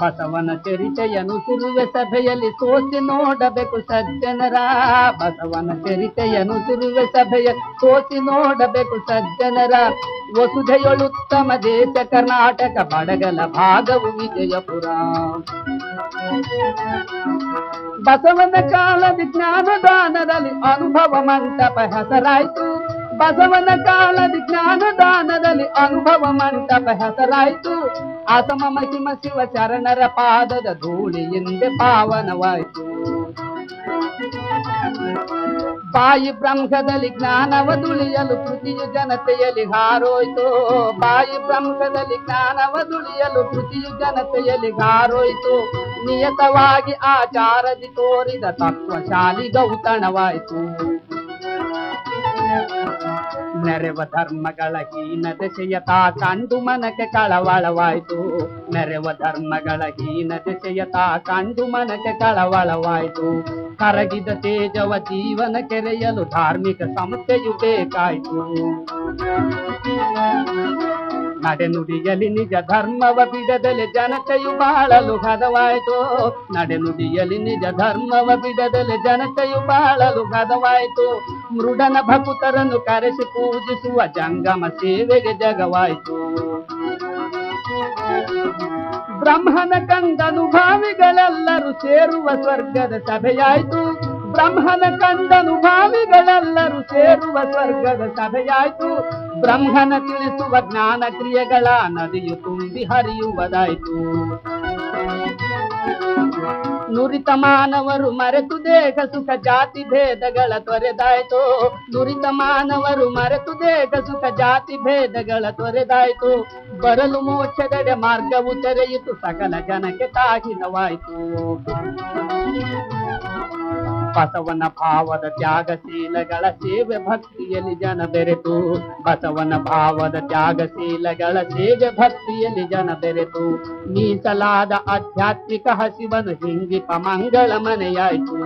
ಬಸವನ ಸುರುವೆ ಸಭೆಯಲ್ಲಿ ಸೋಸಿ ನೋಡಬೇಕು ಸಜ್ಜನರ. ಬಸವನ ಚರಿತೆಯನ್ನು ಸುರುವೆ ಸಭೆಯ ಸೋಸಿ ನೋಡಬೇಕು ಸಜ್ಜನರ. ವಸುಧೆಯೊಳುತ್ತಮ ದೇಶ ಕರ್ನಾಟಕ, ಬಡಗಲ ಭಾಗವು ವಿಜಯಪುರ. ಬಸವನ ಕಾಲ ವಿಜ್ಞಾನ ದಾನದಲ್ಲಿ ಅನುಭವ ಮಂಟಪ ಹೆಸರಾಯ್ತು. ಬಸವನ ಕಾಲ ವಿಜ್ಞಾನ ದಾನದಲ್ಲಿ ಅನುಭವ ಮಂಟಪ ಹೆಸರಾಯ್ತು ಆತಮ ಮಹಿಮ ಶಿವ ಶರಣರ ಪಾದದ ಧೂಳಿಯಿಂದ ಪಾವನವಾಯಿತು. ಬಾಯಿ ಬ್ರಹ್ಮದಲ್ಲಿ ಜ್ಞಾನವ ದುಳಿಯಲು ಕೃತಿಯು ಜನತೆಯಲ್ಲಿ ಹಾರೋಯ್ತು. ಬಾಯಿ ಬ್ರಹ್ಮದಲ್ಲಿ ಜ್ಞಾನವ ದುಳಿಯಲು ಕೃತಿಯು ಜನತೆಯಲ್ಲಿ ಹಾರೋಯ್ತು. ನಿಯತವಾಗಿ ಆಚಾರದಿ ತೋರಿದ ತತ್ವಶಾಲಿ ಗೌತಣವಾಯ್ತು. ನೆರೆವ ಧರ್ಮಗಳ ಹೀನ ದಶೆಯತ ಕಂಡು ಮನಕ್ಕೆ ಕಳವಳವಾಯ್ತು. ನೆರೆವ ಧರ್ಮಗಳ ಹೀನ ದಶೆಯತ ಕಂಡು ಮನಕ್ಕೆ ಕಳವಳವಾಯ್ತು. ಕರಗಿದ ತೇಜವ ಜೀವನ ಕೆರೆಯಲು ಧಾರ್ಮಿಕ ಸಂಸ್ಥೆಯು ಬೇಕಾಯ್ತು. ನಡೆನುಡಿಯಲಿ ನಿಜ ಧರ್ಮವ ಬಿಡದಲೆ ಜನತೆಯು ಬಾಳಲು ಹದವಾಯ್ತು. ನಡೆನುಡಿಯಲಿ ನಿಜ ಧರ್ಮವ ಬಿಡದಲೆ ಜನತೆಯು ಬಾಳಲು ಹದವಾಯ್ತು. ಮೃಡನ ಭಕುತರನ್ನು ಕರೆಸಿ ಪೂಜಿಸುವ ಜಂಗಮ ಸೇವೆಗೆ ಜಗವಾಯ್ತು. ಬ್ರಹ್ಮನ ಕಂದನುಭಾವಿಗಳೆಲ್ಲರೂ ಸೇರುವ ಸ್ವರ್ಗದ ಸಭೆಯಾಯ್ತು. ಬ್ರಹ್ಮನ ಕಂಡನುಭಾವಿಗಳೆಲ್ಲರೂ ಸೇರುವ ಸ್ವರ್ಗದ ಸಭೆಯಾಯ್ತು. ಬ್ರಹ್ಮನ ತಿಳಿಸುವ ಜ್ಞಾನ ಕ್ರಿಯೆಗಳ ನದಿಯು ತುಂಬಿ ಹರಿಯುವುದಾಯ್ತು. ನುರಿತ ಮಾನವರು ಮರೆತು ದೇಹ ಸುಖ ಜಾತಿ ಭೇದಗಳ ತೊರೆದಾಯ್ತು. ನುರಿತ ಮಾನವರು ಮರೆತು ದೇಹ ಸುಖ ಜಾತಿ ಭೇದಗಳ ತೊರೆದಾಯ್ತು. ಬರಲು ಮೋಕ್ಷದಡೆ ಮಾರ್ಗವು ತೆರೆಯಿತು. ಸಕಲ ಜನಕ್ಕೆ ತಾಗಿನವಾಯ್ತು ಬಸವನ ಭಾವದ ತ್ಯಾಗಶೀಲಗಳ ಸೇವೆ ಭಕ್ತಿಯಲ್ಲಿ ಜನ ಬೆರೆತು. ಬಸವನ ಭಾವದ ತ್ಯಾಗಶೀಲಗಳ ಸೇವೆ ಭಕ್ತಿಯಲ್ಲಿ ಜನ ಬೆರೆತು. ಮೀಸಲಾದ ಆಧ್ಯಾತ್ಮಿಕ ಹಸಿವನು ಹಿಂಗಿಪ ಮಂಗಳ ಮನೆಯಾಯಿತು.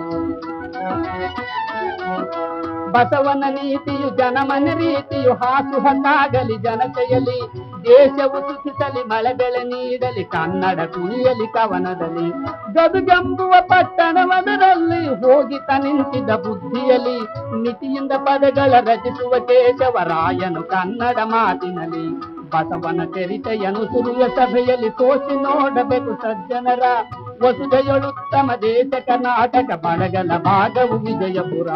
ಬಸವನ ನೀತಿಯು ಜನಮನ ರೀತಿಯು ಹಾಸು ಹನ್ನಾಗಲಿ ಜನತೆಯಲ್ಲಿ. ದೇಶವು ಸುಖಿಸಲಿ ಮಳೆ ಬೆಳೆ ನೀಡಲಿ, ಕನ್ನಡ ಕುಣಿಯಲಿ ಕವನದಲ್ಲಿ. ಗದುಗೆಂಬುವ ಪಟ್ಟಣವದರಲ್ಲಿ ಹೋಗಿತ ನಿಂತಿದ್ದ ಬುದ್ಧಿಯಲ್ಲಿ, ಮಿತಿಯಿಂದ ಪದಗಳ ರಚಿಸುವ ಕೇಶವರಾಯನು ಕನ್ನಡ ಮಾತಿನಲ್ಲಿ. ಬಸವನ ಚರಿತೆಯನ್ನು ಸುರಿಯ ಸಭೆಯಲ್ಲಿ ತೋಸಿ ನೋಡಬೇಕು ಸಜ್ಜನರ. ವಸುಧೆಯೊಳುತ್ತಮ ದೇಶ ಕರ್ನಾಟಕ, ಬಡಗಲ ಭಾಗವು ವಿಜಯಪುರ.